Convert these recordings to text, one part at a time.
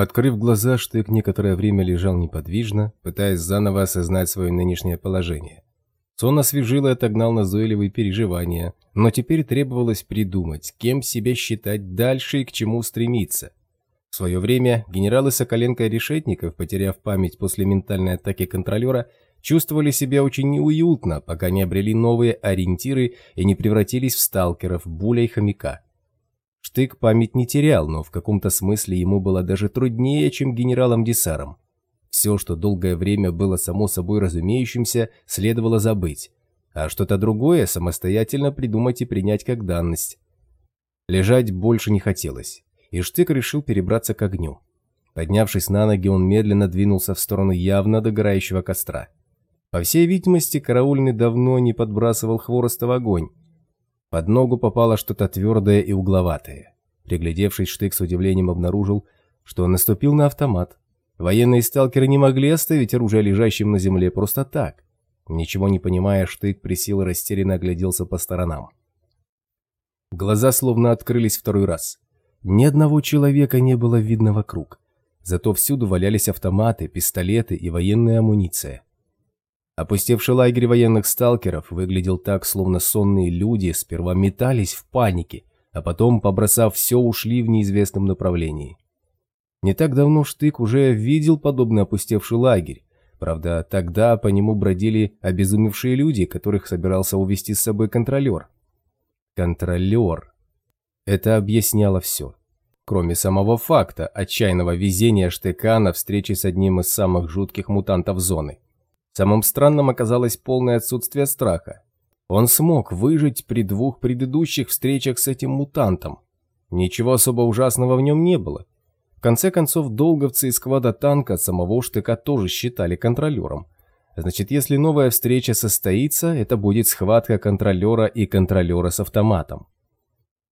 Открыв глаза, Штык некоторое время лежал неподвижно, пытаясь заново осознать свое нынешнее положение. Сон освежил и отогнал назойливые переживания, но теперь требовалось придумать, кем себя считать дальше и к чему стремиться. В свое время генералы Соколенко и Решетников, потеряв память после ментальной атаки контролера, чувствовали себя очень неуютно, пока не обрели новые ориентиры и не превратились в сталкеров, буля и хомяка. Штык память не терял, но в каком-то смысле ему было даже труднее, чем генералам Десарам. Все, что долгое время было само собой разумеющимся, следовало забыть, а что-то другое самостоятельно придумать и принять как данность. Лежать больше не хотелось, и Штык решил перебраться к огню. Поднявшись на ноги, он медленно двинулся в сторону явно догорающего костра. По всей видимости, караульный давно не подбрасывал хвороста в огонь, под ногу попало что-то твердое и угловатое. Приглядевшись, Штык с удивлением обнаружил, что он наступил на автомат. Военные сталкеры не могли оставить оружие лежащим на земле просто так. Ничего не понимая, Штык присел и растерянно огляделся по сторонам. Глаза словно открылись второй раз. Ни одного человека не было видно вокруг. Зато всюду валялись автоматы, пистолеты и военная амуниция. Опустевший лагерь военных сталкеров выглядел так, словно сонные люди сперва метались в панике, а потом, побросав все, ушли в неизвестном направлении. Не так давно Штык уже видел подобный опустевший лагерь. Правда, тогда по нему бродили обезумевшие люди, которых собирался увести с собой контролер. Контролер. Это объясняло все. Кроме самого факта отчаянного везения Штыка на встрече с одним из самых жутких мутантов зоны. Самым странным оказалось полное отсутствие страха. Он смог выжить при двух предыдущих встречах с этим мутантом. Ничего особо ужасного в нем не было. В конце концов, долговцы из квада танка самого штыка тоже считали контролером. Значит, если новая встреча состоится, это будет схватка контролера и контролера с автоматом.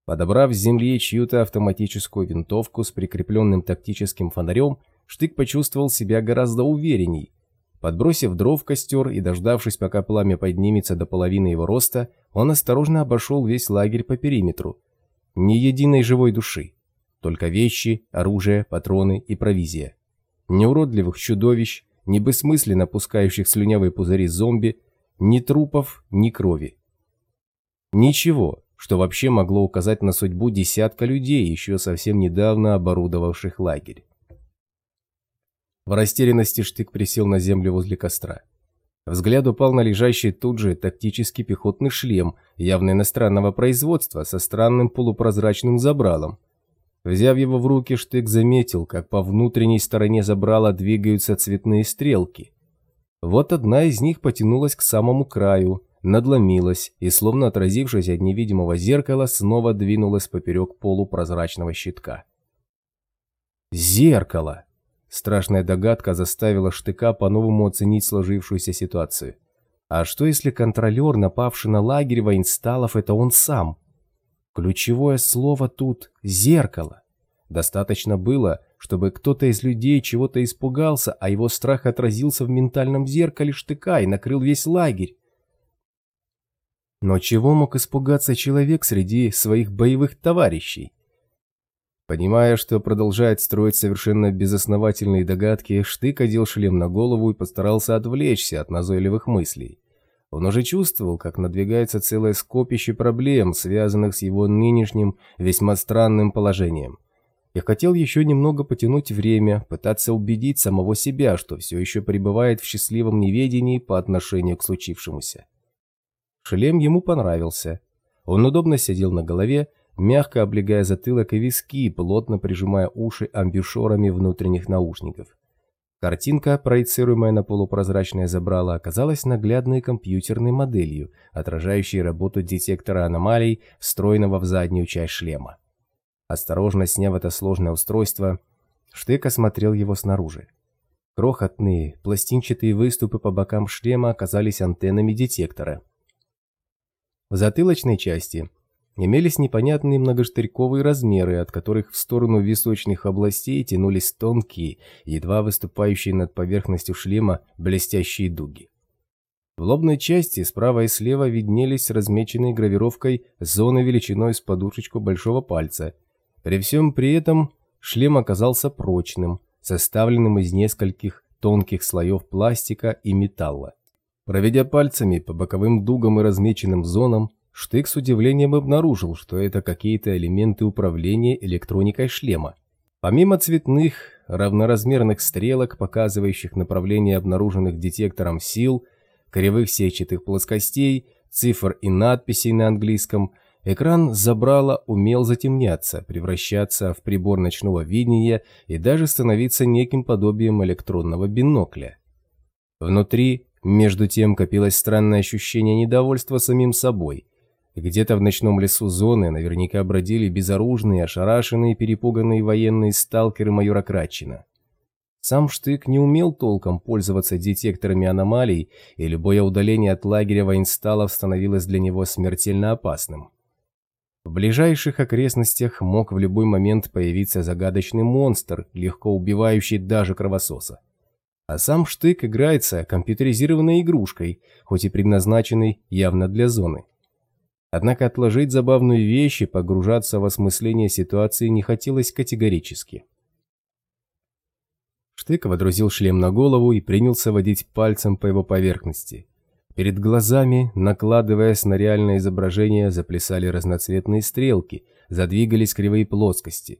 Подобрав с земли чью-то автоматическую винтовку с прикрепленным тактическим фонарем, Штык почувствовал себя гораздо уверенней – Подбросив дров в костер и дождавшись, пока пламя поднимется до половины его роста, он осторожно обошел весь лагерь по периметру. Ни единой живой души. Только вещи, оружие, патроны и провизия. Ни уродливых чудовищ, ни бессмысленно пускающих слюнявые пузыри зомби, ни трупов, ни крови. Ничего, что вообще могло указать на судьбу десятка людей, еще совсем недавно оборудовавших лагерь. В растерянности Штык присел на землю возле костра. Взгляд упал на лежащий тут же тактический пехотный шлем, явно иностранного производства, со странным полупрозрачным забралом. Взяв его в руки, Штык заметил, как по внутренней стороне забрала двигаются цветные стрелки. Вот одна из них потянулась к самому краю, надломилась и, словно отразившись от невидимого зеркала, снова двинулась поперек полупрозрачного щитка. Зеркало! Страшная догадка заставила Штыка по-новому оценить сложившуюся ситуацию. А что если контролер, напавший на лагерь воинсталов, это он сам? Ключевое слово тут – зеркало. Достаточно было, чтобы кто-то из людей чего-то испугался, а его страх отразился в ментальном зеркале Штыка и накрыл весь лагерь. Но чего мог испугаться человек среди своих боевых товарищей? Понимая, что продолжает строить совершенно безосновательные догадки, Штык одел шлем на голову и постарался отвлечься от назойливых мыслей. Он уже чувствовал, как надвигается целое скопище проблем, связанных с его нынешним весьма странным положением. Я хотел еще немного потянуть время, пытаться убедить самого себя, что все еще пребывает в счастливом неведении по отношению к случившемуся. Шлем ему понравился. Он удобно сидел на голове, мягко облегая затылок и виски, плотно прижимая уши амбушюрами внутренних наушников. Картинка, проецируемая на полупрозрачное забрало, оказалась наглядной компьютерной моделью, отражающей работу детектора аномалий, встроенного в заднюю часть шлема. Осторожно сняв это сложное устройство, Штык осмотрел его снаружи. Крохотные, пластинчатые выступы по бокам шлема оказались антеннами детектора. В затылочной части – имелись непонятные многоштырьковые размеры, от которых в сторону височных областей тянулись тонкие, едва выступающие над поверхностью шлема блестящие дуги. В лобной части справа и слева виднелись размеченные гравировкой зоны величиной с подушечку большого пальца. При всем при этом шлем оказался прочным, составленным из нескольких тонких слоев пластика и металла. Проведя пальцами по боковым дугам и размеченным зонам, Штык с удивлением обнаружил, что это какие-то элементы управления электроникой шлема. Помимо цветных, равноразмерных стрелок, показывающих направление обнаруженных детектором сил, кривых сетчатых плоскостей, цифр и надписей на английском, экран забрала умел затемняться, превращаться в прибор ночного видения и даже становиться неким подобием электронного бинокля. Внутри, между тем, копилось странное ощущение недовольства самим собой – где-то в ночном лесу зоны наверняка бродили безоружные, ошарашенные, перепуганные военные сталкеры майора Кратчина. Сам Штык не умел толком пользоваться детекторами аномалий, и любое удаление от лагеря воинсталов становилось для него смертельно опасным. В ближайших окрестностях мог в любой момент появиться загадочный монстр, легко убивающий даже кровососа. А сам Штык играется компьютеризированной игрушкой, хоть и предназначенной явно для зоны. Однако отложить забавную вещь и погружаться в осмысление ситуации не хотелось категорически. Штык водрузил шлем на голову и принялся водить пальцем по его поверхности. Перед глазами, накладываясь на реальное изображение, заплясали разноцветные стрелки, задвигались кривые плоскости.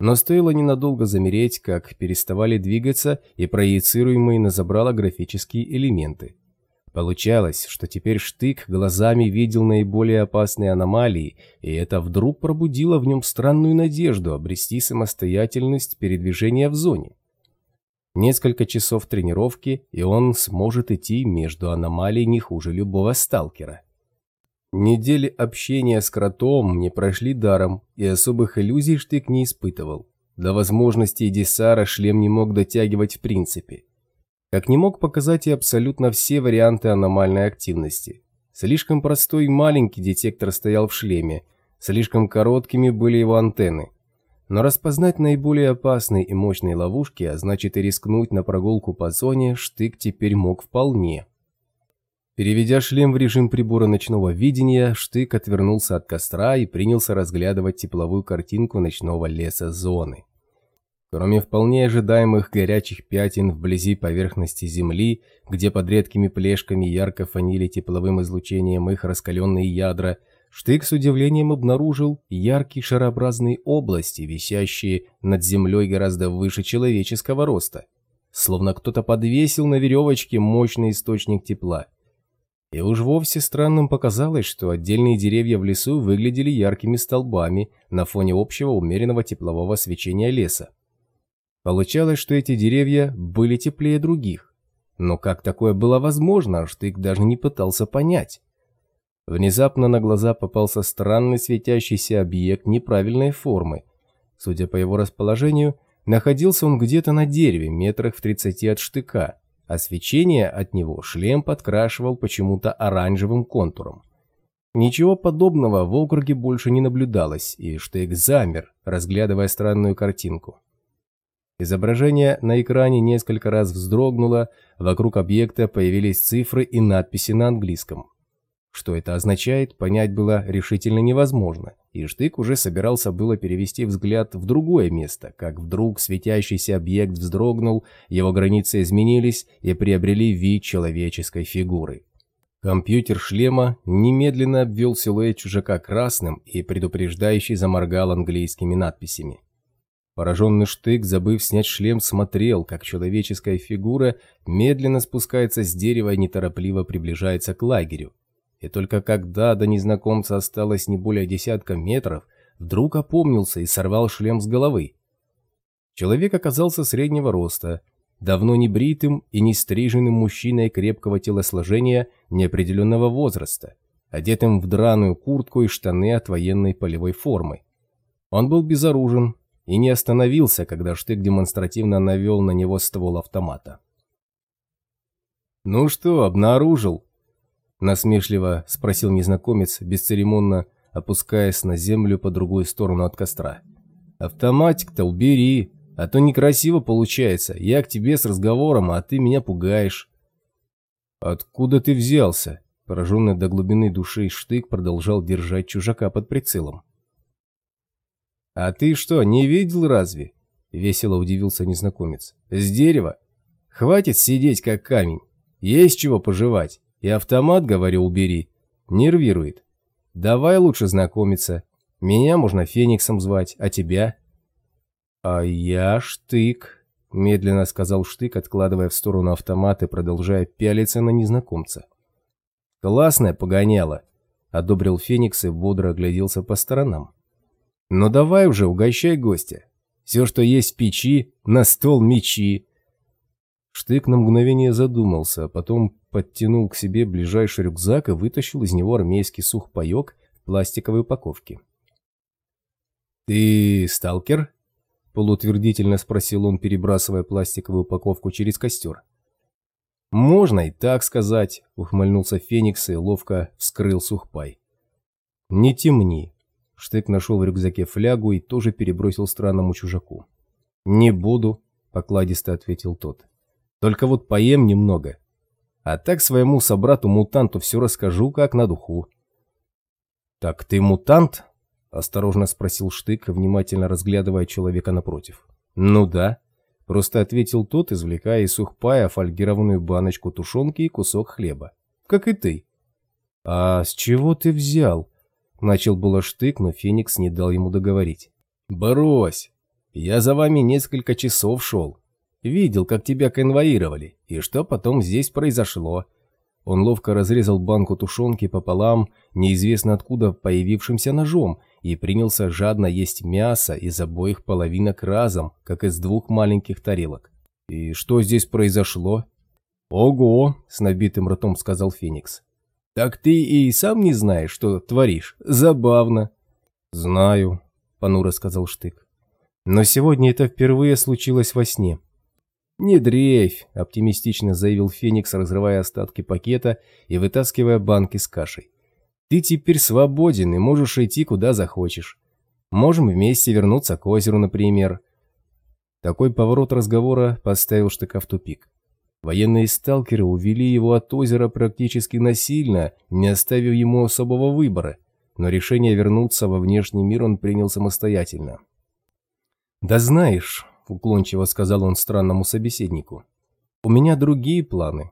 Но стоило ненадолго замереть, как переставали двигаться и проецируемые на забрало графические элементы. Получалось, что теперь Штык глазами видел наиболее опасные аномалии, и это вдруг пробудило в нем странную надежду обрести самостоятельность передвижения в зоне. Несколько часов тренировки, и он сможет идти между аномалией не хуже любого сталкера. Недели общения с кротом не прошли даром, и особых иллюзий Штык не испытывал. До возможностей Десара шлем не мог дотягивать в принципе как не мог показать и абсолютно все варианты аномальной активности. Слишком простой и маленький детектор стоял в шлеме, слишком короткими были его антенны. Но распознать наиболее опасные и мощные ловушки, а значит и рискнуть на прогулку по зоне, Штык теперь мог вполне. Переведя шлем в режим прибора ночного видения, Штык отвернулся от костра и принялся разглядывать тепловую картинку ночного леса зоны. Кроме вполне ожидаемых горячих пятен вблизи поверхности Земли, где под редкими плешками ярко фанили тепловым излучением их раскаленные ядра, Штык с удивлением обнаружил яркие шарообразные области, висящие над Землей гораздо выше человеческого роста. Словно кто-то подвесил на веревочке мощный источник тепла. И уж вовсе странным показалось, что отдельные деревья в лесу выглядели яркими столбами на фоне общего умеренного теплового свечения леса. Получалось, что эти деревья были теплее других. Но как такое было возможно, Штык даже не пытался понять. Внезапно на глаза попался странный светящийся объект неправильной формы. Судя по его расположению, находился он где-то на дереве, метрах в 30 от штыка, а свечение от него шлем подкрашивал почему-то оранжевым контуром. Ничего подобного в округе больше не наблюдалось, и Штык замер, разглядывая странную картинку. Изображение на экране несколько раз вздрогнуло, вокруг объекта появились цифры и надписи на английском. Что это означает, понять было решительно невозможно, и Штык уже собирался было перевести взгляд в другое место, как вдруг светящийся объект вздрогнул, его границы изменились и приобрели вид человеческой фигуры. Компьютер шлема немедленно обвел силуэт чужака красным и предупреждающий заморгал английскими надписями. Пораженный штык, забыв снять шлем, смотрел, как человеческая фигура медленно спускается с дерева и неторопливо приближается к лагерю. И только когда до незнакомца осталось не более десятка метров, вдруг опомнился и сорвал шлем с головы. Человек оказался среднего роста, давно не бритым и не стриженным мужчиной крепкого телосложения неопределенного возраста, одетым в драную куртку и штаны от военной полевой формы. Он был безоружен, и не остановился, когда Штык демонстративно навел на него ствол автомата. «Ну что, обнаружил?» – насмешливо спросил незнакомец, бесцеремонно опускаясь на землю по другую сторону от костра. «Автоматик-то убери, а то некрасиво получается. Я к тебе с разговором, а ты меня пугаешь». «Откуда ты взялся?» Пораженный до глубины души Штык продолжал держать чужака под прицелом. «А ты что, не видел разве?» — весело удивился незнакомец. «С дерева? Хватит сидеть как камень. Есть чего пожевать. И автомат, говорю, убери. Нервирует. Давай лучше знакомиться. Меня можно Фениксом звать, а тебя?» «А я Штык», — медленно сказал Штык, откладывая в сторону автомат и продолжая пялиться на незнакомца. «Классное погоняло», — одобрил Феникс и бодро огляделся по сторонам. «Ну давай уже, угощай гостя. Все, что есть в печи, на стол мечи». Штык на мгновение задумался, а потом подтянул к себе ближайший рюкзак и вытащил из него армейский сухпайок в пластиковой упаковке. «Ты сталкер?» – полутвердительно спросил он, перебрасывая пластиковую упаковку через костер. «Можно и так сказать», – ухмыльнулся Феникс и ловко вскрыл сухпай. «Не темни», Штык нашел в рюкзаке флягу и тоже перебросил странному чужаку. «Не буду», — покладисто ответил тот. «Только вот поем немного. А так своему собрату-мутанту все расскажу, как на духу». «Так ты мутант?» — осторожно спросил Штык, внимательно разглядывая человека напротив. «Ну да», — просто ответил тот, извлекая из сухпая фольгированную баночку тушенки и кусок хлеба. «Как и ты». «А с чего ты взял?» Начал было штык, но Феникс не дал ему договорить. «Брось! Я за вами несколько часов шел. Видел, как тебя конвоировали, и что потом здесь произошло». Он ловко разрезал банку тушенки пополам, неизвестно откуда появившимся ножом, и принялся жадно есть мясо из обоих половинок разом, как из двух маленьких тарелок. «И что здесь произошло?» «Ого!» — с набитым ртом сказал Феникс. «Так ты и сам не знаешь, что творишь? Забавно». «Знаю», — понуро сказал Штык. «Но сегодня это впервые случилось во сне». «Не дрейфь», — оптимистично заявил Феникс, разрывая остатки пакета и вытаскивая банки с кашей. «Ты теперь свободен и можешь идти куда захочешь. Можем вместе вернуться к озеру, например». Такой поворот разговора поставил Штыка в тупик. Военные сталкеры увели его от озера практически насильно, не оставив ему особого выбора, но решение вернуться во внешний мир он принял самостоятельно. «Да знаешь», — уклончиво сказал он странному собеседнику, — «у меня другие планы».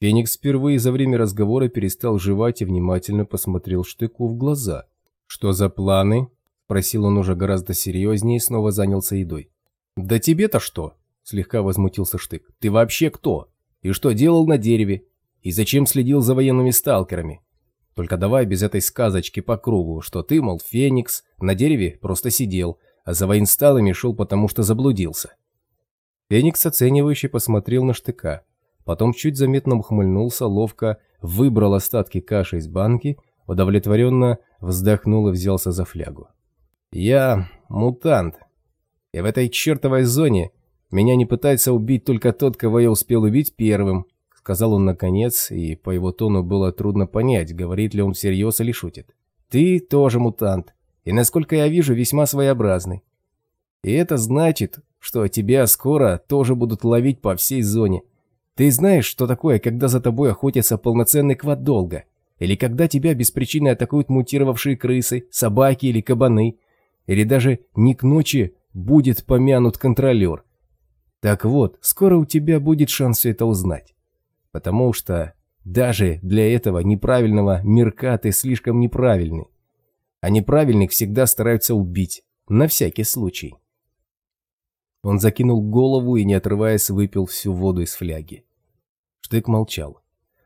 Феникс впервые за время разговора перестал жевать и внимательно посмотрел Штыку в глаза. «Что за планы?» – спросил он уже гораздо серьезнее и снова занялся едой. «Да тебе-то что?» Слегка возмутился Штык. «Ты вообще кто? И что делал на дереве? И зачем следил за военными сталкерами? Только давай без этой сказочки по кругу, что ты, мол, феникс, на дереве просто сидел, а за воинсталами шел потому, что заблудился». Феникс оценивающе посмотрел на Штыка, потом чуть заметно ухмыльнулся, ловко выбрал остатки каши из банки, удовлетворенно вздохнул и взялся за флягу. «Я мутант, и в этой чертовой зоне меня не пытается убить только тот, кого я успел убить первым», — сказал он наконец, и по его тону было трудно понять, говорит ли он всерьез или шутит. «Ты тоже мутант, и, насколько я вижу, весьма своеобразный. И это значит, что тебя скоро тоже будут ловить по всей зоне. Ты знаешь, что такое, когда за тобой охотятся полноценный квад долго? Или когда тебя без причины атакуют мутировавшие крысы, собаки или кабаны? Или даже не к ночи будет помянут контролер?» Так вот, скоро у тебя будет шанс все это узнать. Потому что даже для этого неправильного мирка ты слишком неправильный. А неправильных всегда стараются убить. На всякий случай. Он закинул голову и, не отрываясь, выпил всю воду из фляги. Штык молчал.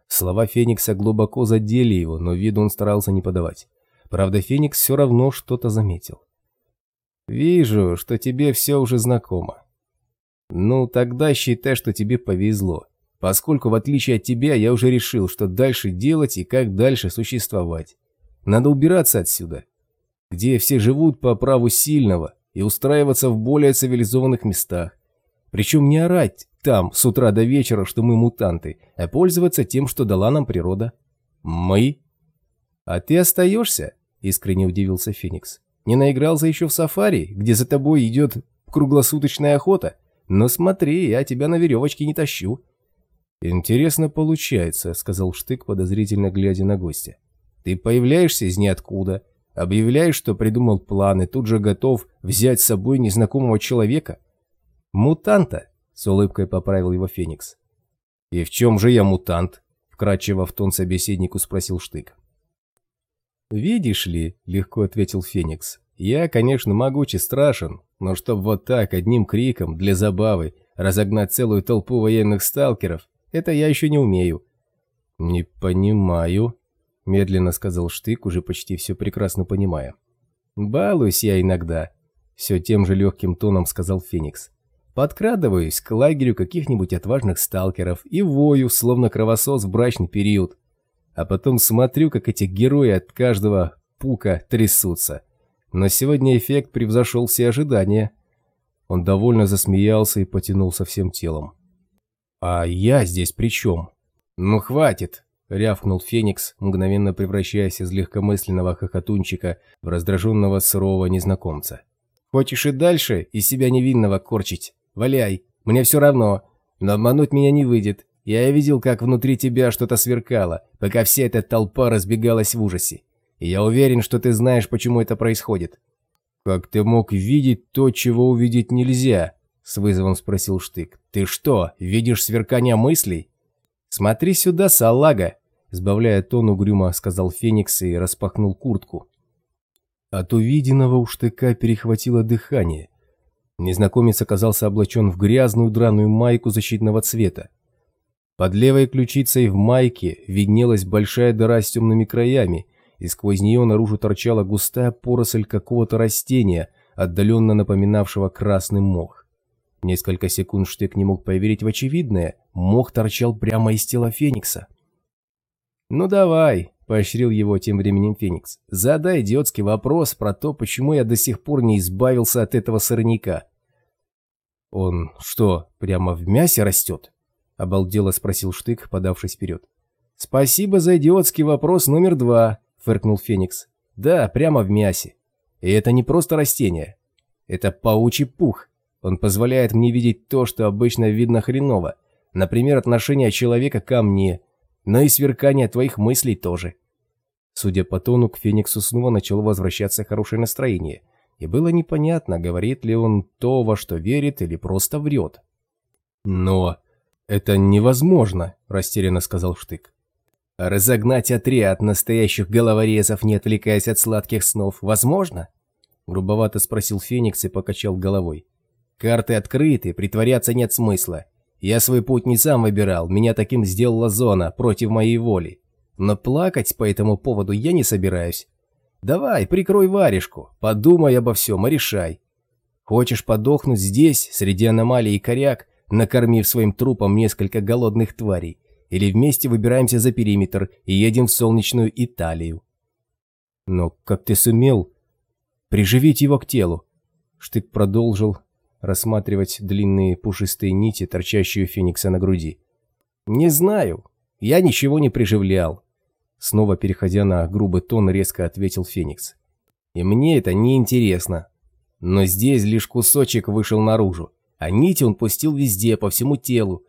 Слова Феникса глубоко задели его, но виду он старался не подавать. Правда, Феникс все равно что-то заметил. «Вижу, что тебе все уже знакомо. Ну, тогда считай, что тебе повезло, поскольку в отличие от тебя я уже решил, что дальше делать и как дальше существовать. Надо убираться отсюда, где все живут по праву сильного и устраиваться в более цивилизованных местах. Причем не орать там с утра до вечера, что мы мутанты, а пользоваться тем, что дала нам природа. Мы? А ты остаешься? Искренне удивился Феникс. Не наигрался еще в сафари, где за тобой идет круглосуточная охота? Но смотри, я тебя на веревочке не тащу». «Интересно получается», — сказал Штык, подозрительно глядя на гостя. «Ты появляешься из ниоткуда, Объявляешь, что придумал план и тут же готов взять с собой незнакомого человека? Мутанта, с улыбкой поправил его Феникс. И в чем же я мутант? Вкратчиво в тон собеседнику спросил Штык. «Видишь ли», — легко ответил Феникс, — «я, конечно, могуч и страшен, но чтоб вот так, одним криком, для забавы, разогнать целую толпу военных сталкеров, это я еще не умею». «Не понимаю», – медленно сказал Штык, уже почти все прекрасно понимая. «Балуюсь я иногда», – все тем же легким тоном сказал Феникс. «Подкрадываюсь к лагерю каких-нибудь отважных сталкеров и вою, словно кровосос в брачный период. А потом смотрю, как эти герои от каждого пука трясутся. Но сегодня эффект превзошел все ожидания». Он довольно засмеялся и потянулся всем телом. «А я здесь при чем?» «Ну хватит!» — рявкнул Феникс, мгновенно превращаясь из легкомысленного хохотунчика в раздраженного сырого незнакомца. «Хочешь и дальше из себя невинного корчить? Валяй, мне все равно, но обмануть меня не выйдет. Я видел, как внутри тебя что-то сверкало, пока вся эта толпа разбегалась в ужасе. И я уверен, что ты знаешь, почему это происходит. «Как ты мог видеть то, чего увидеть нельзя?» – с вызовом спросил Штык. «Ты что, видишь сверкание мыслей?» «Смотри сюда, салага!» – сбавляя тон угрюмо, сказал Феникс и распахнул куртку. От увиденного у Штыка перехватило дыхание. Незнакомец оказался облачен в грязную драную майку защитного цвета. Под левой ключицей в майке виднелась большая дыра с темными краями, и сквозь нее наружу торчала густая поросль какого-то растения, отдаленно напоминавшего красный мох. Несколько секунд Штык не мог поверить в очевидное, мох торчал прямо из тела Феникса. «Ну давай», — поощрил его тем временем Феникс, — «задай идиотский вопрос про то, почему я до сих пор не избавился от этого сорняка». «Он что, прямо в мясе растет?» — обалдело спросил Штык, подавшись вперед. «Спасибо за идиотский вопрос номер два», фыркнул Феникс. «Да, прямо в мясе. И это не просто растение. Это паучий пух. Он позволяет мне видеть то, что обычно видно хреново. Например, отношение человека ко мне, но и сверкание твоих мыслей тоже». Судя по тону, к Фениксу снова начало возвращаться хорошее настроение, и было непонятно, говорит ли он то, во что верит, или просто врет. «Но это невозможно», – растерянно сказал Штык. Разогнать отряд настоящих головорезов, не отвлекаясь от сладких снов, возможно? Грубовато спросил Феникс и покачал головой. Карты открыты, притворяться нет смысла. Я свой путь не сам выбирал, меня таким сделала зона, против моей воли. Но плакать по этому поводу я не собираюсь. Давай, прикрой варежку, подумай обо всем и решай. Хочешь подохнуть здесь, среди аномалий и коряк, накормив своим трупом несколько голодных тварей? Или вместе выбираемся за периметр и едем в солнечную Италию. Но как ты сумел приживить его к телу? Штык продолжил рассматривать длинные пушистые нити, торчащие у Феникса на груди. «Не знаю. Я ничего не приживлял». Снова переходя на грубый тон, резко ответил Феникс. «И мне это не интересно. Но здесь лишь кусочек вышел наружу, а нити он пустил везде, по всему телу,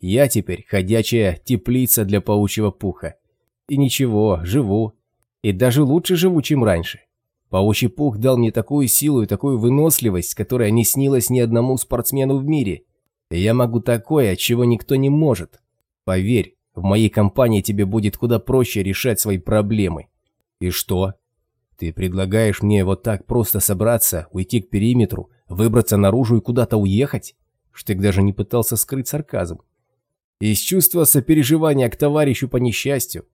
я теперь ходячая теплица для паучьего пуха. И ничего, живу. И даже лучше живу, чем раньше. Паучий пух дал мне такую силу и такую выносливость, которая не снилась ни одному спортсмену в мире. И я могу такое, чего никто не может. Поверь, в моей компании тебе будет куда проще решать свои проблемы. И что? Ты предлагаешь мне вот так просто собраться, уйти к периметру, выбраться наружу и куда-то уехать? Штык даже не пытался скрыть сарказм. Из чувства сопереживания к товарищу по несчастью.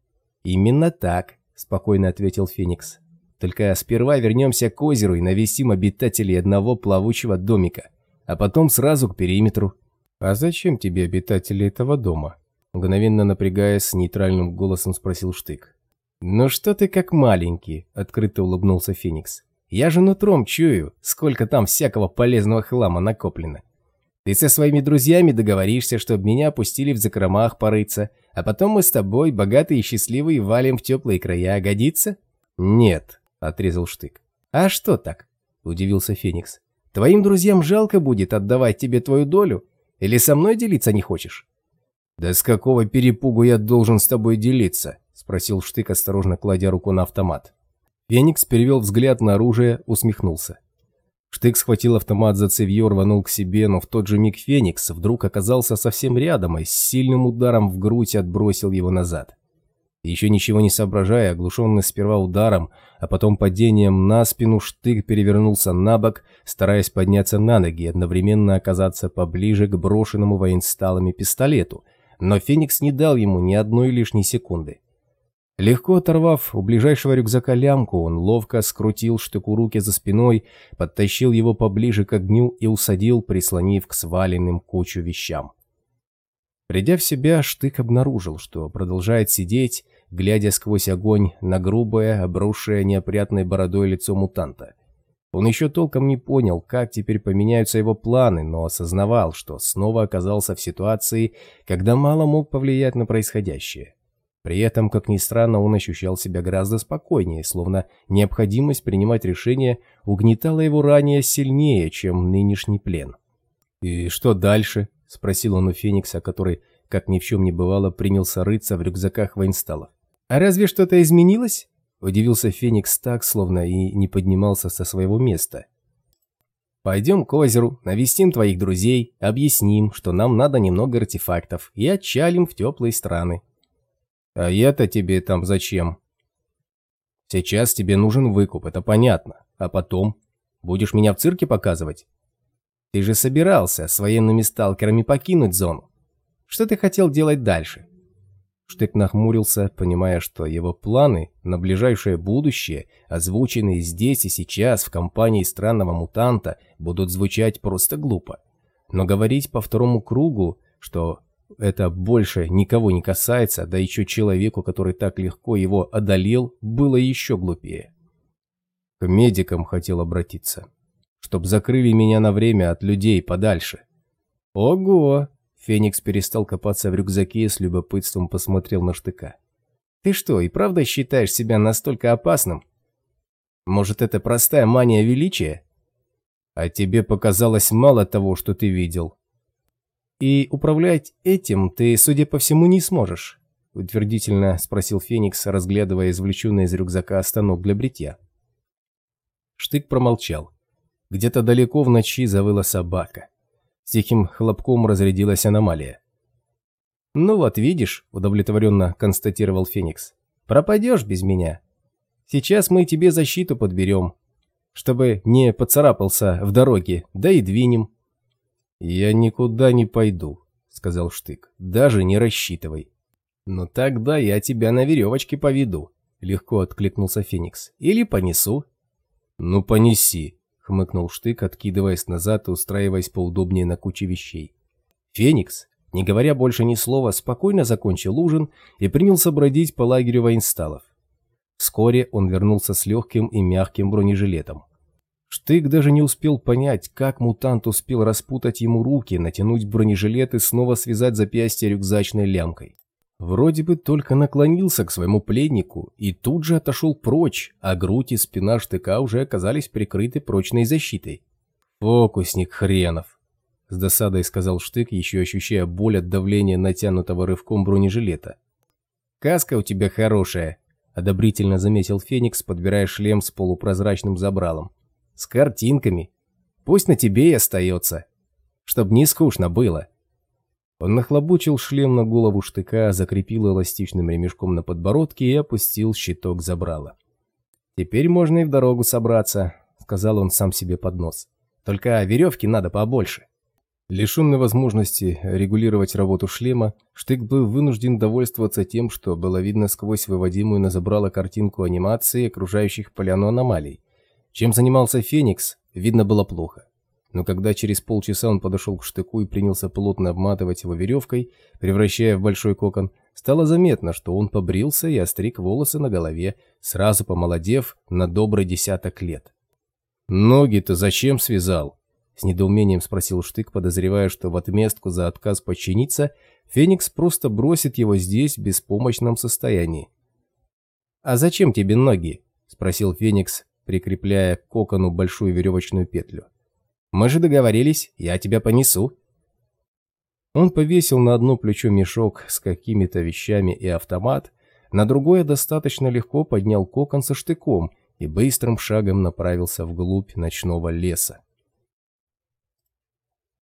Именно так, спокойно ответил Феникс. Только сперва вернемся к озеру и навестим обитателей одного плавучего домика, а потом сразу к периметру. А зачем тебе обитатели этого дома? Мгновенно напрягаясь, нейтральным голосом спросил Штык. «Ну что ты как маленький?» – открыто улыбнулся Феникс. «Я же нутром чую, сколько там всякого полезного хлама накоплено. Ты со своими друзьями договоришься, чтобы меня пустили в закромах порыться, а потом мы с тобой, богатые и счастливые, валим в теплые края. Годится?» «Нет», — отрезал Штык. «А что так?» — удивился Феникс. «Твоим друзьям жалко будет отдавать тебе твою долю? Или со мной делиться не хочешь?» «Да с какого перепугу я должен с тобой делиться?» — спросил Штык, осторожно кладя руку на автомат. Феникс перевел взгляд на оружие, усмехнулся. Штык схватил автомат за цевьё, рванул к себе, но в тот же миг Феникс вдруг оказался совсем рядом и с сильным ударом в грудь отбросил его назад. Еще ничего не соображая, оглушенный сперва ударом, а потом падением на спину, Штык перевернулся на бок, стараясь подняться на ноги и одновременно оказаться поближе к брошенному воинсталами пистолету, но Феникс не дал ему ни одной лишней секунды. Легко оторвав у ближайшего рюкзака лямку, он ловко скрутил штыку руки за спиной, подтащил его поближе к огню и усадил, прислонив к сваленным кучу вещам. Придя в себя, Штык обнаружил, что продолжает сидеть, глядя сквозь огонь на грубое, обросшее неопрятной бородой лицо мутанта. Он еще толком не понял, как теперь поменяются его планы, но осознавал, что снова оказался в ситуации, когда мало мог повлиять на происходящее. При этом, как ни странно, он ощущал себя гораздо спокойнее, словно необходимость принимать решения угнетала его ранее сильнее, чем нынешний плен. «И что дальше?» – спросил он у Феникса, который, как ни в чем не бывало, принялся рыться в рюкзаках воинсталов. «А разве что-то изменилось?» – удивился Феникс так, словно и не поднимался со своего места. «Пойдем к озеру, навестим твоих друзей, объясним, что нам надо немного артефактов и отчалим в теплые страны», а я-то тебе там зачем? Сейчас тебе нужен выкуп, это понятно. А потом? Будешь меня в цирке показывать? Ты же собирался с военными сталкерами покинуть зону. Что ты хотел делать дальше? Штык нахмурился, понимая, что его планы на ближайшее будущее, озвученные здесь и сейчас в компании странного мутанта, будут звучать просто глупо. Но говорить по второму кругу, что это больше никого не касается, да еще человеку, который так легко его одолел, было еще глупее. К медикам хотел обратиться, чтоб закрыли меня на время от людей подальше. Ого! Феникс перестал копаться в рюкзаке и с любопытством посмотрел на штыка. Ты что, и правда считаешь себя настолько опасным? Может, это простая мания величия? А тебе показалось мало того, что ты видел, «И управлять этим ты, судя по всему, не сможешь», — утвердительно спросил Феникс, разглядывая извлеченный из рюкзака станок для бритья. Штык промолчал. Где-то далеко в ночи завыла собака. С тихим хлопком разрядилась аномалия. «Ну вот, видишь», — удовлетворенно констатировал Феникс, — «пропадешь без меня. Сейчас мы тебе защиту подберем, чтобы не поцарапался в дороге, да и двинем». «Я никуда не пойду», — сказал Штык. «Даже не рассчитывай». «Ну тогда я тебя на веревочке поведу», — легко откликнулся Феникс. «Или понесу». «Ну понеси», — хмыкнул Штык, откидываясь назад и устраиваясь поудобнее на куче вещей. Феникс, не говоря больше ни слова, спокойно закончил ужин и принялся бродить по лагерю воинсталов. Вскоре он вернулся с легким и мягким бронежилетом. Штык даже не успел понять, как мутант успел распутать ему руки, натянуть бронежилет и снова связать запястье рюкзачной лямкой. Вроде бы только наклонился к своему пленнику и тут же отошел прочь, а грудь и спина штыка уже оказались прикрыты прочной защитой. «Фокусник хренов!» – с досадой сказал штык, еще ощущая боль от давления натянутого рывком бронежилета. «Каска у тебя хорошая», – одобрительно заметил Феникс, подбирая шлем с полупрозрачным забралом. С картинками. Пусть на тебе и остается. Чтоб не скучно было. Он нахлобучил шлем на голову штыка, закрепил эластичным ремешком на подбородке и опустил щиток забрала. «Теперь можно и в дорогу собраться», — сказал он сам себе под нос. «Только веревки надо побольше». Лишенный возможности регулировать работу шлема, Штык был вынужден довольствоваться тем, что было видно сквозь выводимую на забрало картинку анимации окружающих поляну аномалий. Чем занимался Феникс, видно было плохо. Но когда через полчаса он подошел к штыку и принялся плотно обматывать его веревкой, превращая в большой кокон, стало заметно, что он побрился и остриг волосы на голове, сразу помолодев на добрый десяток лет. «Ноги-то зачем связал?» С недоумением спросил Штык, подозревая, что в отместку за отказ подчиниться, Феникс просто бросит его здесь в беспомощном состоянии. «А зачем тебе ноги?» – спросил Феникс, прикрепляя к кокону большую веревочную петлю. «Мы же договорились, я тебя понесу». Он повесил на одно плечо мешок с какими-то вещами и автомат, на другое достаточно легко поднял кокон со штыком и быстрым шагом направился вглубь ночного леса.